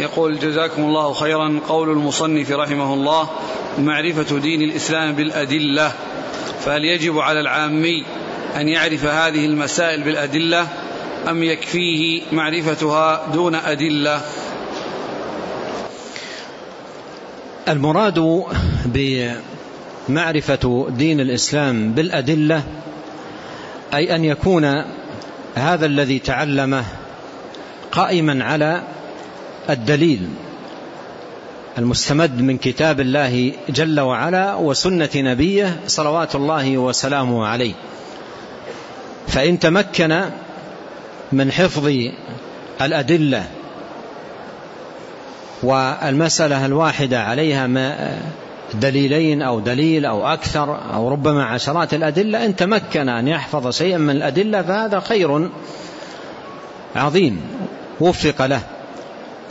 يقول جزاكم الله خيرا. قول المصنف رحمه الله معرفة دين الإسلام بالأدلة. فهل يجب على العامي أن يعرف هذه المسائل بالأدلة أم يكفيه معرفتها دون أدلة؟ المراد بمعرفة دين الإسلام بالأدلة أي أن يكون هذا الذي تعلمه قائما على الدليل المستمد من كتاب الله جل وعلا وسنة نبيه صلوات الله وسلامه عليه. فإن تمكن من حفظ الأدلة والمسألة الواحدة عليها ما دليلين أو دليل أو أكثر أو ربما عشرات الأدلة إن تمكن أن يحفظ شيئا من الأدلة فهذا خير عظيم. وفق له.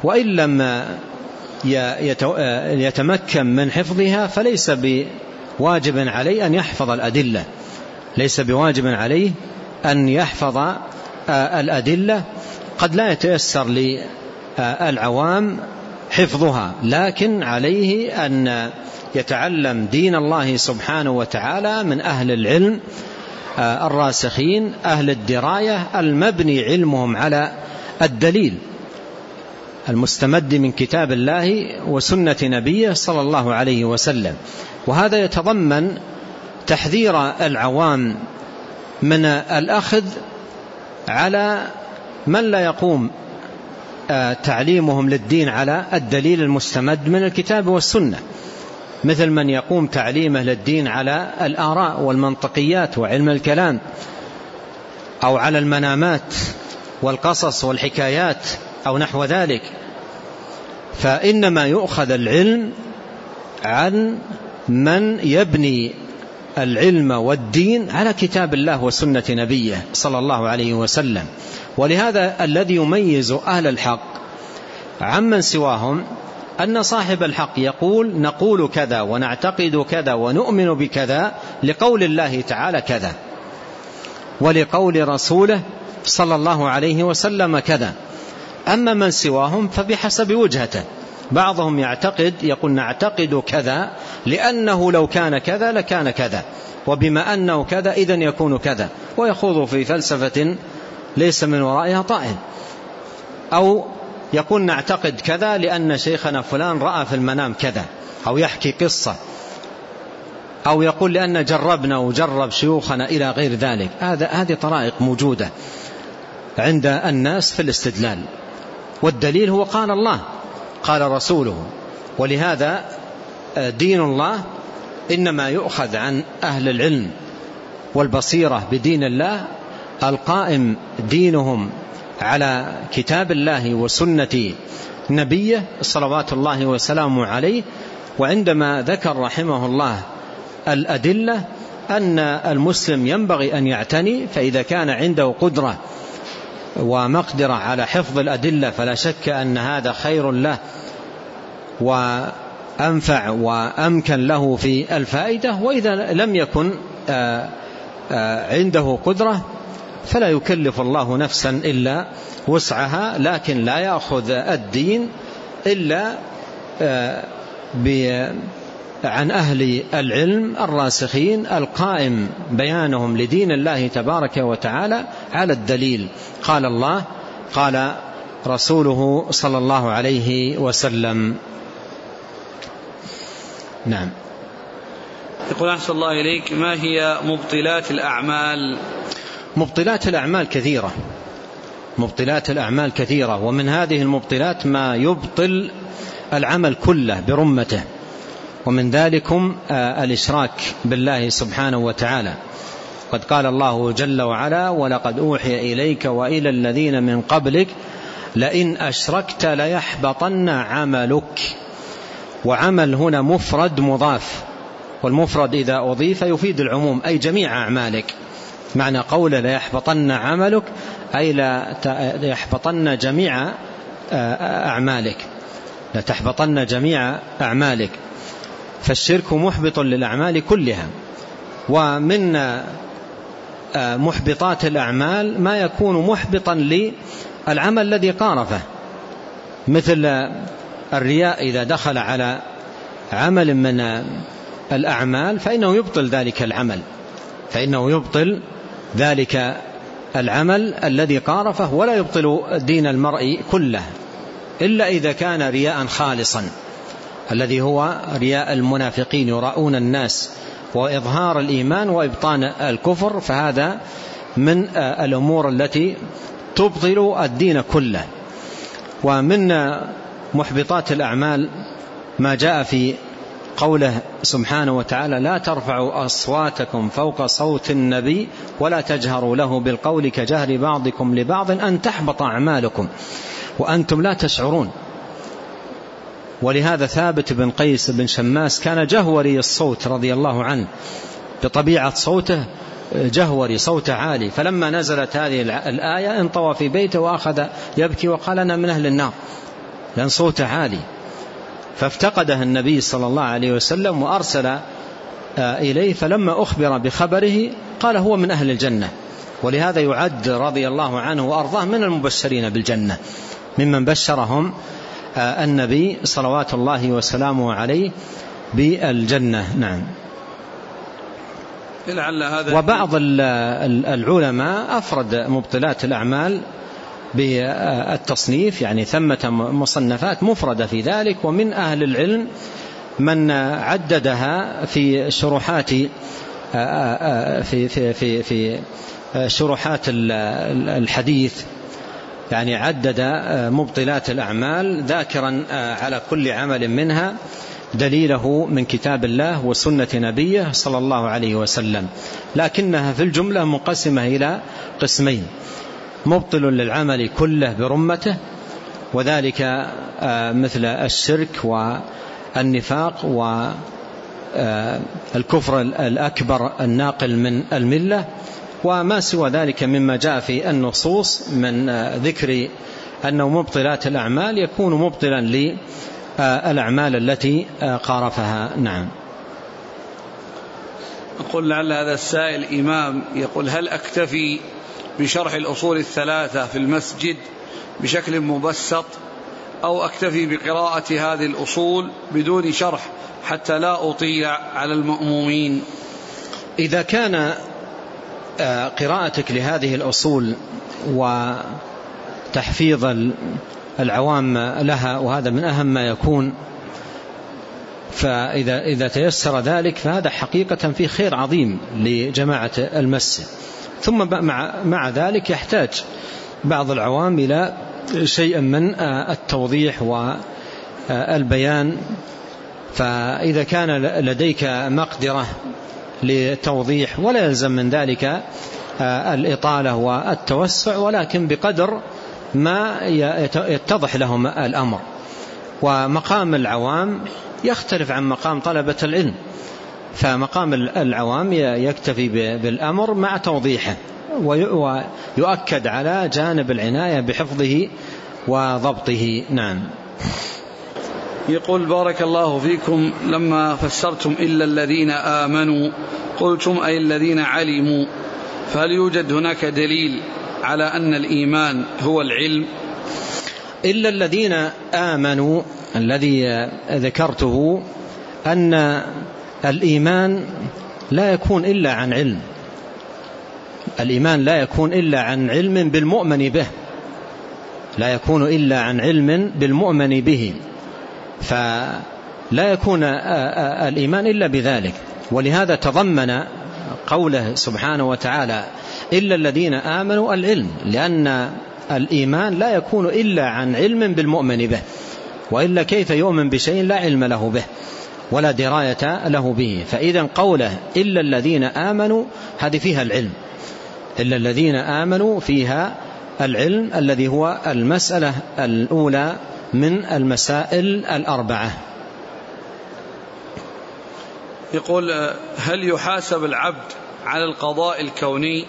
وإن لم يتمكن من حفظها فليس بواجب عليه أن يحفظ الأدلة. ليس بواجب عليه أن يحفظ الأدلة. قد لا يتيسر للعوام حفظها لكن عليه أن يتعلم دين الله سبحانه وتعالى من أهل العلم الراسخين أهل الدراية المبني علمهم على الدليل. المستمد من كتاب الله وسنة نبيه صلى الله عليه وسلم. وهذا يتضمن تحذير العوام من الأخذ على من لا يقوم تعليمهم للدين على الدليل المستمد من الكتاب والسنة. مثل من يقوم تعليمه للدين على الآراء والمنطقيات وعلم الكلام أو على المنامات والقصص والحكايات أو نحو ذلك. فإنما يؤخذ العلم عن من يبني العلم والدين على كتاب الله وسنة نبيه صلى الله عليه وسلم. ولهذا الذي يميز أهل الحق عمن سواهم أن صاحب الحق يقول نقول كذا ونعتقد كذا ونؤمن بكذا لقول الله تعالى كذا ولقول رسوله صلى الله عليه وسلم كذا. أما من سواهم فبحسب وجهته. بعضهم يعتقد يقول نعتقد كذا لأنه لو كان كذا لكان كذا وبما أنه كذا إذن يكون كذا ويخوض في فلسفة ليس من ورائها طائل. أو يقول نعتقد كذا لأن شيخنا فلان رأى في المنام كذا أو يحكي قصة أو يقول لأن جربنا وجرب شيوخنا إلى غير ذلك. هذا هذه طرائق موجودة عند الناس في الاستدلال. والدليل هو قال الله قال رسوله. ولهذا دين الله إنما يؤخذ عن أهل العلم والبصيرة بدين الله. القائم دينهم على كتاب الله وسنة نبيه صلوات الله وسلامه عليه. وعندما ذكر رحمه الله الأدلة أن المسلم ينبغي أن يعتني فإذا كان عنده قدرة ومقدرة على حفظ الأدلة فلا شك أن هذا خير له وأنفع وأمكن له في الفائدة وإذا لم يكن عنده قدرة فلا يكلف الله نفسا إلا وسعها لكن لا يأخذ الدين إلا عن أهل العلم الراسخين القائم بيانهم لدين الله تبارك وتعالى على الدليل. قال الله قال رسوله صلى الله عليه وسلم. نعم. يقول أحسن الله إليك. ما هي مبطلات الأعمال؟ مبطلات الأعمال كثيرة. مبطلات الأعمال كثيرة. ومن هذه المبطلات ما يبطل العمل كله برمته. ومن ذلكم الإشراك بالله سبحانه وتعالى. قد قال الله جل وعلا ولقد أوحي إليك وإلى الذين من قبلك لئن أشركت ليحبطن عملك. وعمل هنا مفرد مضاف والمفرد إذا أضيف يفيد العموم أي جميع أعمالك. معنى قول ليحبطن عملك أي لا يحبطن جميع أعمالك. لتحبطن جميع أعمالك. فالشرك محبط للأعمال كلها. ومن محبطات الأعمال ما يكون محبطا للعمل الذي قارفه. مثل الرياء إذا دخل على عمل من الأعمال فإنه يبطل ذلك العمل. فإنه يبطل ذلك العمل الذي قارفه ولا يبطل دين المرء كله إلا إذا كان رياء خالصا. الذي هو رياء المنافقين يراؤون الناس وإظهار الإيمان وإبطان الكفر فهذا من الأمور التي تبطل الدين كله. ومن محبطات الأعمال ما جاء في قوله سبحانه وتعالى لا ترفعوا أصواتكم فوق صوت النبي ولا تجهروا له بالقول كجهر بعضكم لبعض أن تحبط أعمالكم وأنتم لا تشعرون ولهذا ثابت بن قيس بن شماس كان جهوري الصوت رضي الله عنه بطبيعة صوته جهوري صوته عالي. فلما نزلت هذه الآية انطوى في بيته وأخذ يبكي وقال أنا من أهل النار لأن صوته عالي. فافتقده النبي صلى الله عليه وسلم وأرسل آه، إليه. فلما أخبر بخبره قال هو من أهل الجنة. ولهذا يعد رضي الله عنه وأرضاه من المبشرين بالجنة ممن بشرهم النبي صلوات الله وسلامه عليه بالجنة. نعم. وبعض العلماء أفرد مبطلات الأعمال بالتصنيف يعني ثمة مصنفات مفردة في ذلك ومن أهل العلم من عددها في شروحات في في في في شروحات الحديث يعني عدد مبطلات الأعمال ذاكرا على كل عمل منها دليله من كتاب الله وسنة نبيه صلى الله عليه وسلم. لكنها في الجملة مقسمة إلى قسمين. مبطل للعمل كله برمته وذلك آه، مثل الشرك والنفاق والكفر آه، الأكبر الناقل من الملة وما سوى ذلك مما جاء في النصوص من آه، ذكر أنه مبطلات الأعمال يكون مبطلا للأعمال التي قارفها. نعم. أقول لعل هذا السائل إمام يقول هل أكتفي بشرح الأصول الثلاثة في المسجد بشكل مبسط أو أكتفي بقراءة هذه الأصول بدون شرح حتى لا أطيل على المأمومين؟ إذا كان آه، قراءتك لهذه الأصول وتحفيظ العوام لها وهذا من أهم ما يكون. فإذا إذا تيسر ذلك فهذا حقيقة في خير عظيم لجماعة المسجد ثم مع, مع ذلك يحتاج بعض العوام إلى شيء من التوضيح والبيان. فإذا كان لديك مقدرة لتوضيح ولا يلزم من ذلك الإطالة والتوسع ولكن بقدر ما يتضح لهم الأمر. ومقام العوام يختلف عن مقام طلبة العلم. فمقام العوام يكتفي بالأمر مع توضيحه ويؤكد على جانب العناية بحفظه وضبطه. نعم. يقول بارك الله فيكم لما فسرتم إلا الذين آمنوا قلتم أي الذين علموا؟ فهل يوجد هناك دليل على أن الإيمان هو العلم؟ إلا الذين آمنوا الذي ذكرته أن الإيمان لا يكون إلا عن علم. الإيمان لا يكون إلا عن علم بالمؤمن به لا يكون إلا عن علم بالمؤمن به. فلا يكون الإيمان إلا بذلك. ولهذا تضمن قوله سبحانه وتعالى إلا الذين آمنوا العلم لأن الإيمان لا يكون إلا عن علم بالمؤمن به وإلا كيف يؤمن بشيء لا علم له به ولا دراية له به؟ فإذا قوله إلا الذين آمنوا هذه فيها العلم. إلا الذين آمنوا فيها العلم الذي هو المسألة الأولى من المسائل الأربعة. يقول هل يحاسب العبد على القضاء الكوني؟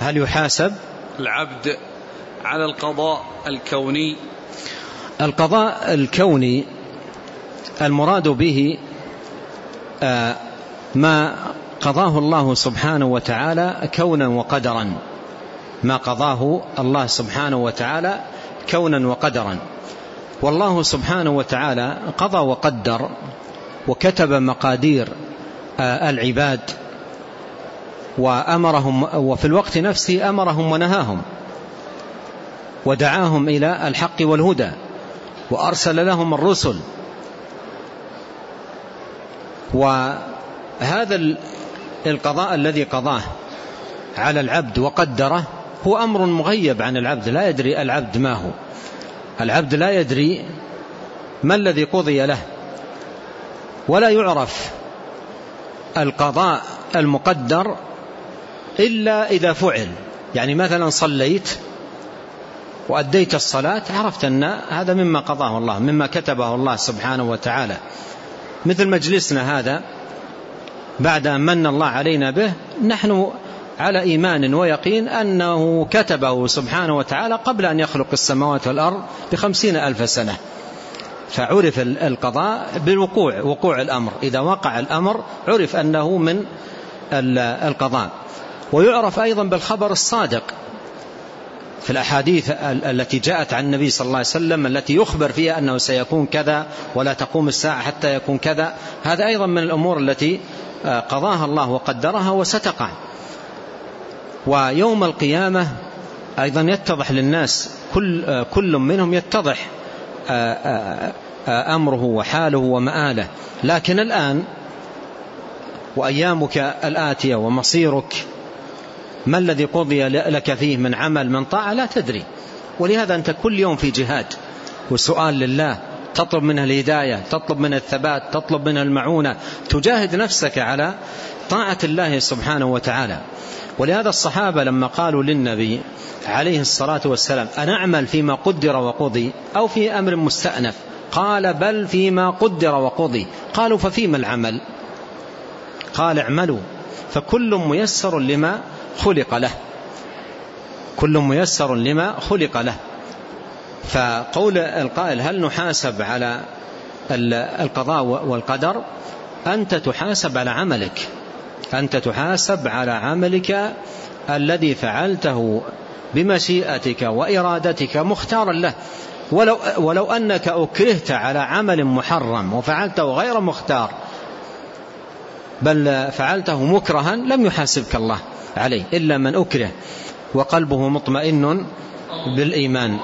هل يحاسب العبد على القضاء الكوني؟ القضاء الكوني المراد به آه، ما قضاه الله سبحانه وتعالى كونا وقدرا. ما قضاه الله سبحانه وتعالى كونا وقدرا. والله سبحانه وتعالى قضى وقدر وكتب مقادير آه، العباد وأمرهم وفي الوقت نفسه أمرهم ونهاهم ودعاهم إلى الحق والهدى وأرسل لهم الرسل. وهذا القضاء الذي قضاه على العبد وقدره هو أمر مغيب عن العبد لا يدري العبد ما هو. العبد لا يدري ما الذي قضي له ولا يعرف القضاء المقدر إلا إذا فعل. يعني مثلا صليت وأديت الصلاة عرفت أن هذا مما قضاه الله مما كتبه الله سبحانه وتعالى. مثل مجلسنا هذا بعد أن من الله علينا به نحن على إيمان ويقين أنه كتبه سبحانه وتعالى قبل أن يخلق السماوات والأرض بخمسين ألف سنة. فعرف القضاء بالوقوع وقوع الأمر. إذا وقع الأمر عرف أنه من القضاء. ويعرف أيضا بالخبر الصادق. في الأحاديث التي جاءت عن النبي صلى الله عليه وسلم التي يخبر فيها أنه سيكون كذا ولا تقوم الساعة حتى يكون كذا. هذا أيضا من الأمور التي آه، قضاها الله وقدرها وستقع. ويوم القيامة أيضا يتضح للناس كل, آه، كل منهم يتضح آه، أمره وحاله ومآله. لكن الآن وأيامك الآتية ومصيرك ما الذي قضي لك فيه من عمل من طاعة؟ لا تدري. ولهذا أنت كل يوم في جهاد وسؤال لله تطلب منه الهداية تطلب منه الثبات تطلب منه المعونة. تجاهد نفسك على طاعة الله سبحانه وتعالى. ولهذا الصحابة لما قالوا للنبي عليه الصلاة والسلام أنعمل فيما قدر وقضي أو في أمر مستأنف؟ قال بل فيما قدر وقضي. قالوا ففيما العمل؟ قال اعملوا. فكل ميسر لما خلق له. كل ميسر لما خلق له. فقول القائل هل نحاسب على القضاء والقدر؟ أنت تحاسب على عملك. أنت تحاسب على عملك الذي فعلته بمشيئتك وإرادتك مختارا له. ولو, ولو أنك أكرهت على عمل محرم وفعلته غير مختار بل فعلته مكرها لم يحاسبك الله عليه إلا من أكره وقلبه مطمئن بالإيمان.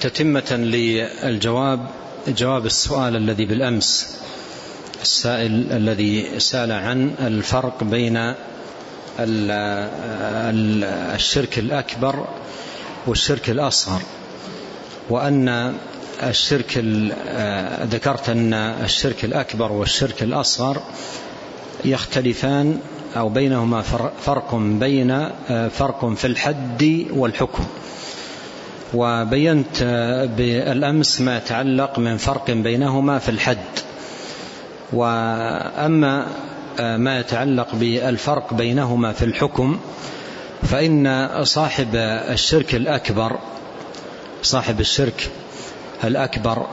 تتمة للجواب جواب السؤال الذي بالأمس. السائل الذي سأل عن الفرق بين الشرك الأكبر والشرك الأصغر وأن الشرك ذكرت أن الشرك الأكبر والشرك الأصغر يختلفان أو بينهما فرق بين فرق في الحد والحكم. وبينت بالأمس ما يتعلق من فرق بينهما في الحد. وأما ما يتعلق بالفرق بينهما في الحكم فإن صاحب الشرك الأكبر صاحب الشرك الأكبر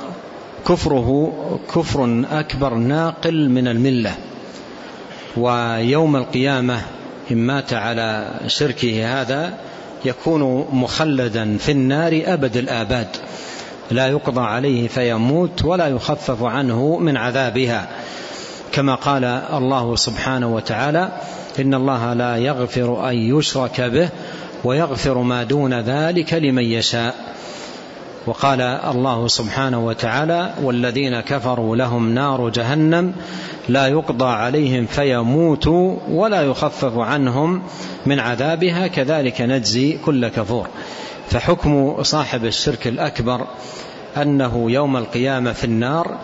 كفره كفر أكبر ناقل من الملة. ويوم القيامة إن مات على شركه هذا يكون مخلدا في النار أبد الآباد. لا يقضى عليه فيموت ولا يخفف عنه من عذابها. كما قال الله سبحانه وتعالى إن الله لا يغفر أن يشرك به ويغفر ما دون ذلك لمن يشاء. وقال الله سبحانه وتعالى والذين كفروا لهم نار جهنم لا يقضى عليهم فيموتوا ولا يخفف عنهم من عذابها. كذلك نجزي كل كفور. فحكم صاحب الشرك الأكبر أنه يوم القيامة في النار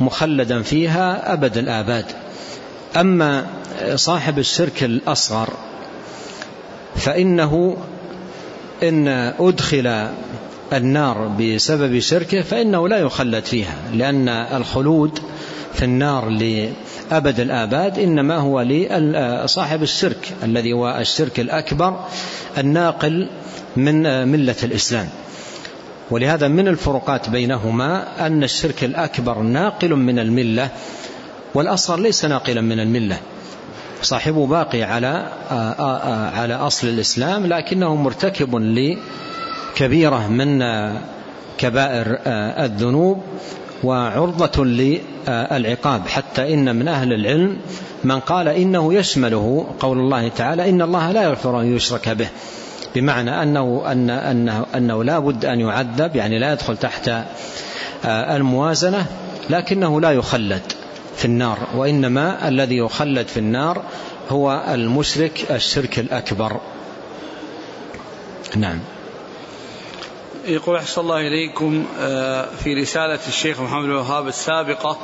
مخلدا فيها أبد الآباد. أما صاحب الشرك الأصغر فإنه إن أدخل النار بسبب شركه فإنه لا يخلد فيها لأن الخلود في النار لأبد الآباد إنما هو لصاحب الشرك الذي هو الشرك الأكبر الناقل من ملة الإسلام. ولهذا من الفروقات بينهما أن الشرك الأكبر ناقل من الملة والأصغر ليس ناقلا من الملة. صاحبه باقي على على أصل الإسلام لكنه مرتكب لكبيرة من كبائر الذنوب وعرضة للعقاب. حتى إن من أهل العلم من قال إنه يشمله قول الله تعالى إن الله لا يغفر أن يشرك به. بمعنى أنه, أن أنه, أنه لا بد أن يعذب يعني لا يدخل تحت الموازنة لكنه لا يخلد في النار وإنما الذي يخلد في النار هو المشرك الشرك الأكبر. نعم. يقول أحسن الله إليكم آه، في رسالة الشيخ محمد الوهاب السابقة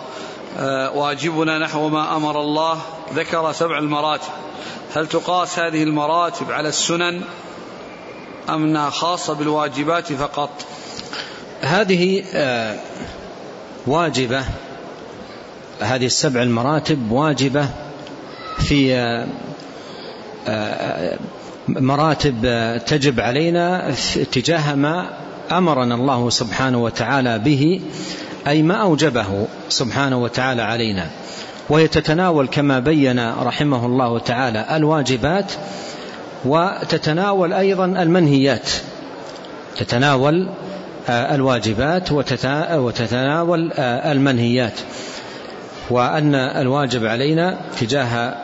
آه، واجبنا نحو ما أمر الله ذكر سبع المراتب. هل تقاس هذه المراتب على السنن أم خاصة بالواجبات فقط؟ هذه آه، واجبة هذه السبع المراتب واجبة في مراتب تجب علينا تجاه ما أمرنا الله سبحانه وتعالى به أي ما أوجبه سبحانه وتعالى علينا. وهي تتناول كما بين رحمه الله تعالى الواجبات وتتناول أيضا المنهيات تتناول آه، الواجبات وتتناول آه، المنهيات. وأن الواجب علينا تجاه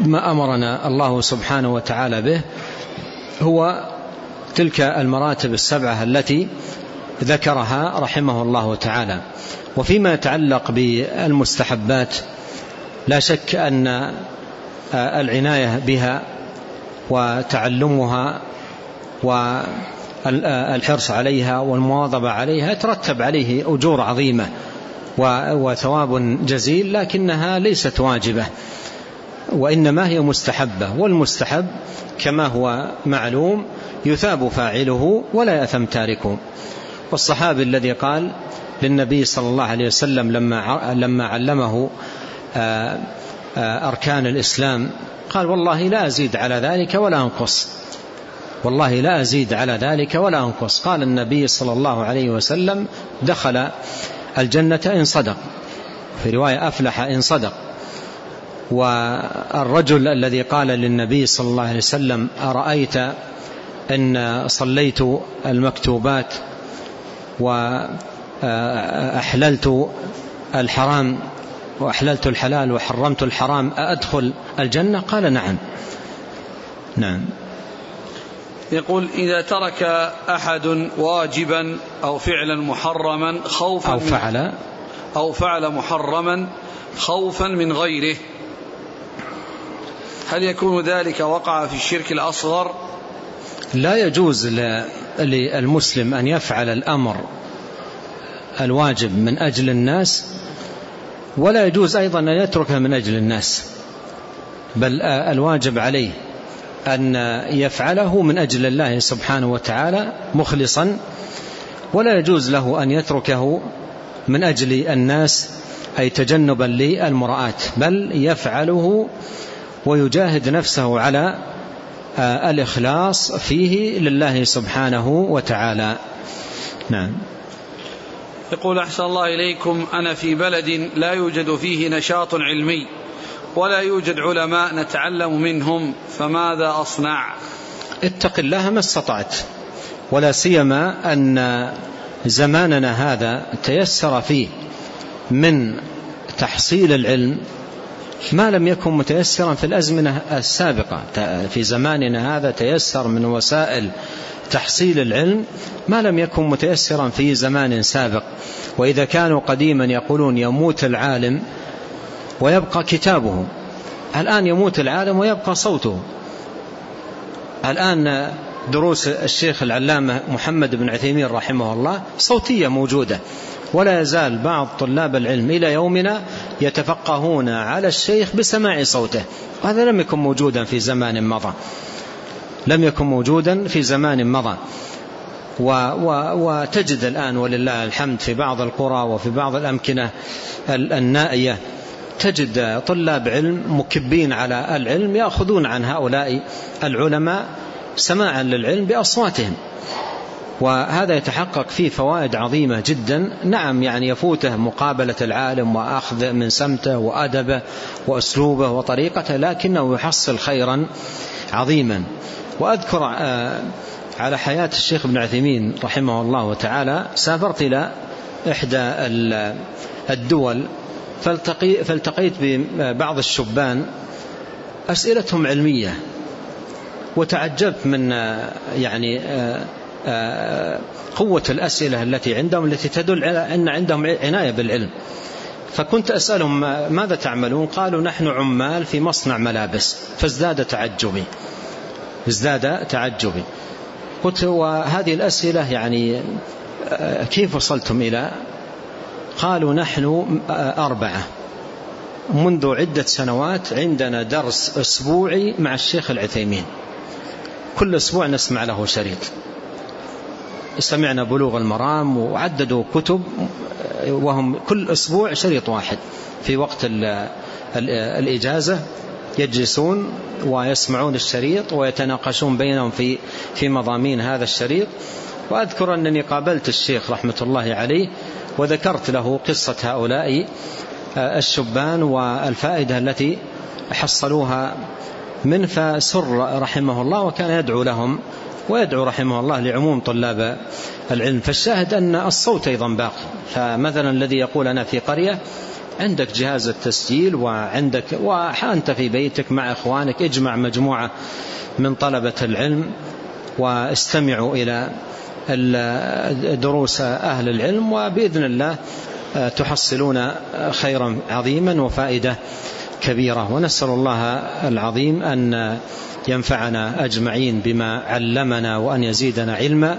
ما أمرنا الله سبحانه وتعالى به هو تلك المراتب السبعة التي ذكرها رحمه الله تعالى. وفيما يتعلق بالمستحبات لا شك أن العناية بها وتعلمها والحرص عليها والمواظبة عليها يترتب عليه أجور عظيمة وثواب جزيل لكنها ليست واجبة وإنما هي مستحبة والمستحب كما هو معلوم يثاب فاعله ولا يأثم تاركه. والصحابي الذي قال للنبي صلى الله عليه وسلم لما لما علمه آه، أركان الإسلام. قال والله لا أزيد على ذلك ولا أنقص. والله لا أزيد على ذلك ولا أنقص. قال النبي صلى الله عليه وسلم دخل الجنة إن صدق. في رواية أفلح إن صدق. والرجل الذي قال للنبي صلى الله عليه وسلم أرأيت أن صليت المكتوبات وأحللت الحرام؟ وأحللت الحلال وحرمت الحرام أدخل الجنة؟ قال نعم. نعم. يقول إذا ترك أحد واجبا أو فعلا محرما خوفا أو فعل. أو فعل محرما خوفا من غيره. هل يكون ذلك وقع في الشرك الأصغر؟ لا يجوز للمسلم أن يفعل الأمر الواجب من أجل الناس ولا يجوز أيضا أن يتركه من أجل الناس بل الواجب عليه أن يفعله من أجل الله سبحانه وتعالى مخلصا ولا يجوز له أن يتركه من أجل الناس أي تجنبا للمرآت بل يفعله ويجاهد نفسه على آه، الإخلاص فيه لله سبحانه وتعالى. نعم. يقول أحسن الله إليكم أنا في بلد لا يوجد فيه نشاط علمي ولا يوجد علماء نتعلم منهم فماذا أصنع؟ اتق الله ما استطعت ولا سيما أن زماننا هذا تيسر فيه من تحصيل العلم ما لم يكن متيسرا في الأزمنة السابقة. في زماننا هذا تيسر من وسائل تحصيل العلم. ما لم يكن متيسرا في زمان سابق. وإذا كانوا قديما يقولون يموت العالم ويبقى كتابه. الآن يموت العالم ويبقى صوته. الآن دروس الشيخ العلامة محمد بن عثيمين رحمه الله صوتية موجودة. ولا يزال بعض طلاب العلم إلى يومنا يتفقهون على الشيخ بسماع صوته. هذا لم يكن موجودا في زمان مضى. لم يكن موجودا في زمان مضى. و و وتجد الآن ولله الحمد في بعض القرى وفي بعض الأمكنة النائية. تجد طلاب علم مكبين على العلم يأخذون عن هؤلاء العلماء سماعا للعلم بأصواتهم. وهذا يتحقق فيه فوائد عظيمة جدا. نعم يعني يفوته مقابلة العالم وأخذ من سمته وأدبه وأسلوبه وطريقته لكنه يحصل خيرا عظيما. وأذكر على حياة الشيخ ابن عثيمين رحمه الله تعالى سافرت إلى إحدى الدول فالتقيت ببعض الشبان أسئلتهم علمية وتعجبت من يعني قوة الأسئلة التي عندهم التي تدل على أن عندهم عناية بالعلم. فكنت أسألهم ماذا تعملون؟ قالوا نحن عمال في مصنع ملابس فازداد تعجبي. ازداد تعجبي. قلت وهذه الأسئلة يعني كيف وصلتم إلى؟ قالوا نحن أربعة. منذ عدة سنوات عندنا درس أسبوعي مع الشيخ العثيمين. كل أسبوع نسمع له شريط. سمعنا بلوغ المرام وعددوا كتب وهم كل أسبوع شريط واحد في وقت الإجازة يجلسون ويسمعون الشريط ويتناقشون بينهم في في مضامين هذا الشريط. وأذكر أنني قابلت الشيخ رحمة الله عليه وذكرت له قصة هؤلاء الشبان والفائدة التي حصلوها من فسر رحمه الله وكان يدعو لهم ويدعو رحمه الله لعموم طلاب العلم. فالشاهد أن الصوت أيضا باقي فمثلا الذي يقول أنا في قرية عندك جهاز التسجيل وعندك وأنت في بيتك مع إخوانك اجمع مجموعة من طلبة العلم واستمعوا إلى دروس أهل العلم وبإذن الله تحصلون خيرا عظيما وفائدة. كبيرة ونسأل الله العظيم أن ينفعنا أجمعين بما علمنا وأن يزيدنا علما.